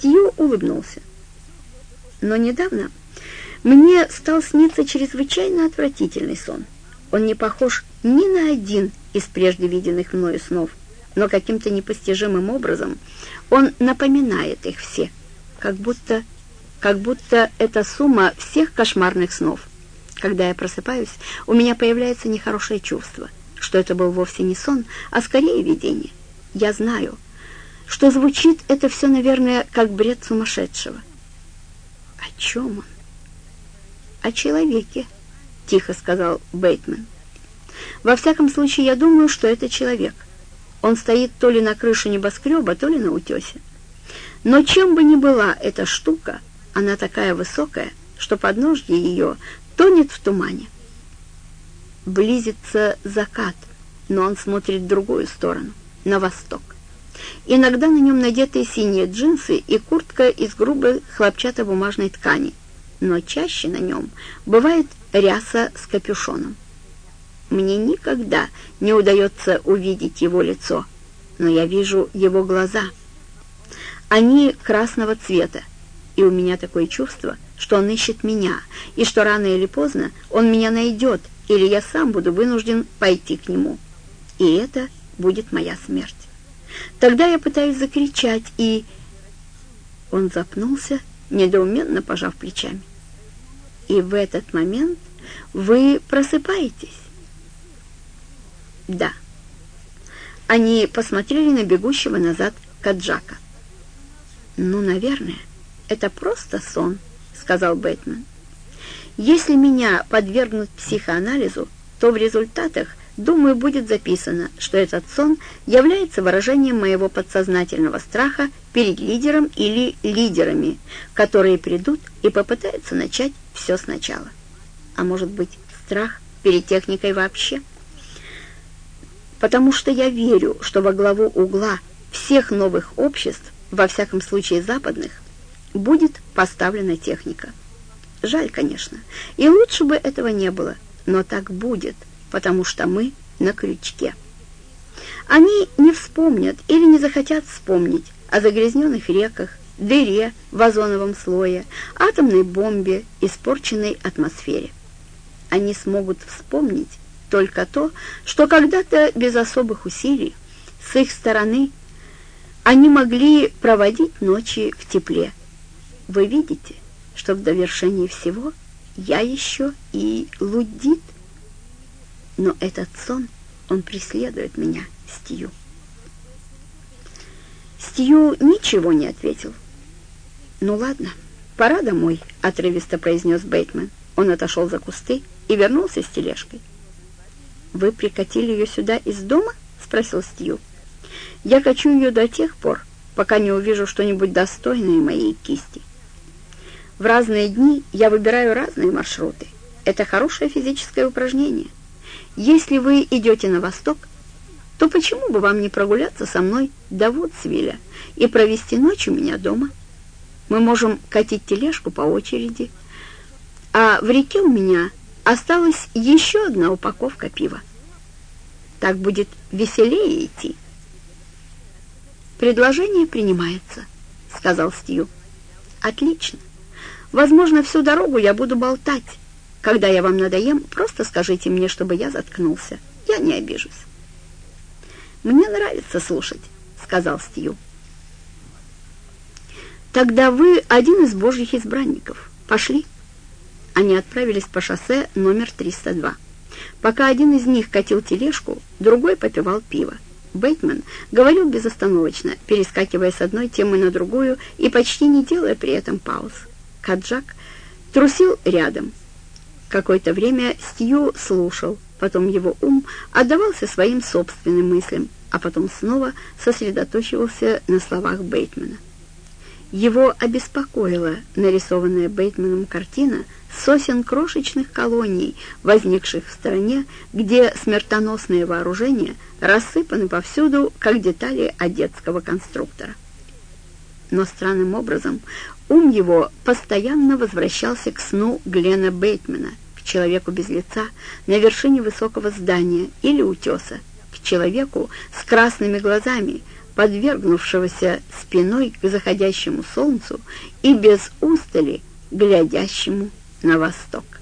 Стью улыбнулся. Но недавно мне стал сниться чрезвычайно отвратительный сон. Он не похож ни на один из прежде виденных мною снов, но каким-то непостижимым образом он напоминает их все, как будто, как будто это сумма всех кошмарных снов. Когда я просыпаюсь, у меня появляется нехорошее чувство, что это был вовсе не сон, а скорее видение. Я знаю, что звучит это все, наверное, как бред сумасшедшего. О чем он? О человеке, тихо сказал Бейтман. Во всяком случае, я думаю, что это человек. Он стоит то ли на крыше небоскреба, то ли на утесе. Но чем бы ни была эта штука, она такая высокая, что подножье ее тонет в тумане. Близится закат, но он смотрит в другую сторону, на восток. Иногда на нем надеты синие джинсы и куртка из грубой хлопчатобумажной ткани, но чаще на нем бывает ряса с капюшоном. Мне никогда не удается увидеть его лицо, но я вижу его глаза. Они красного цвета, и у меня такое чувство, что он ищет меня, и что рано или поздно он меня найдет, или я сам буду вынужден пойти к нему. И это будет моя смерть. Тогда я пытаюсь закричать, и... Он запнулся, недоуменно пожав плечами. И в этот момент вы просыпаетесь. Да. Они посмотрели на бегущего назад Каджака. «Ну, наверное, это просто сон», — сказал Бэтмен. «Если меня подвергнут психоанализу, то в результатах, думаю, будет записано, что этот сон является выражением моего подсознательного страха перед лидером или лидерами, которые придут и попытаются начать все сначала. А может быть, страх перед техникой вообще?» потому что я верю, что во главу угла всех новых обществ, во всяком случае западных, будет поставлена техника. Жаль, конечно, и лучше бы этого не было, но так будет, потому что мы на крючке. Они не вспомнят или не захотят вспомнить о загрязненных реках, дыре в озоновом слое, атомной бомбе, испорченной атмосфере. Они смогут вспомнить только то, что когда-то без особых усилий с их стороны они могли проводить ночи в тепле. Вы видите, что в довершении всего я еще и лудит. Но этот сон, он преследует меня, Стью. Стью ничего не ответил. «Ну ладно, пора домой», — отрывисто произнес Бейтман. Он отошел за кусты и вернулся с тележкой. «Вы прикатили ее сюда из дома?» — спросил Стью. «Я качу ее до тех пор, пока не увижу что-нибудь достойное моей кисти. В разные дни я выбираю разные маршруты. Это хорошее физическое упражнение. Если вы идете на восток, то почему бы вам не прогуляться со мной до Вудсвилля и провести ночь у меня дома? Мы можем катить тележку по очереди, а в реке у меня Осталась еще одна упаковка пива. Так будет веселее идти. «Предложение принимается», — сказал Стью. «Отлично. Возможно, всю дорогу я буду болтать. Когда я вам надоем, просто скажите мне, чтобы я заткнулся. Я не обижусь». «Мне нравится слушать», — сказал Стью. «Тогда вы один из божьих избранников. Пошли». Они отправились по шоссе номер 302. Пока один из них катил тележку, другой попивал пиво. Бейтман говорил безостановочно, перескакивая с одной темы на другую и почти не делая при этом пауз. Каджак трусил рядом. Какое-то время Стью слушал, потом его ум отдавался своим собственным мыслям, а потом снова сосредоточивался на словах Бейтмана. Его обеспокоила нарисованная Бейтманом картина сосен крошечных колоний, возникших в стране, где смертоносные вооружения рассыпаны повсюду, как детали одесского конструктора. Но странным образом ум его постоянно возвращался к сну Глена Бейтмана, к человеку без лица на вершине высокого здания или утеса, к человеку с красными глазами, подвергнувшегося спиной к заходящему солнцу и без устали глядящему на восток.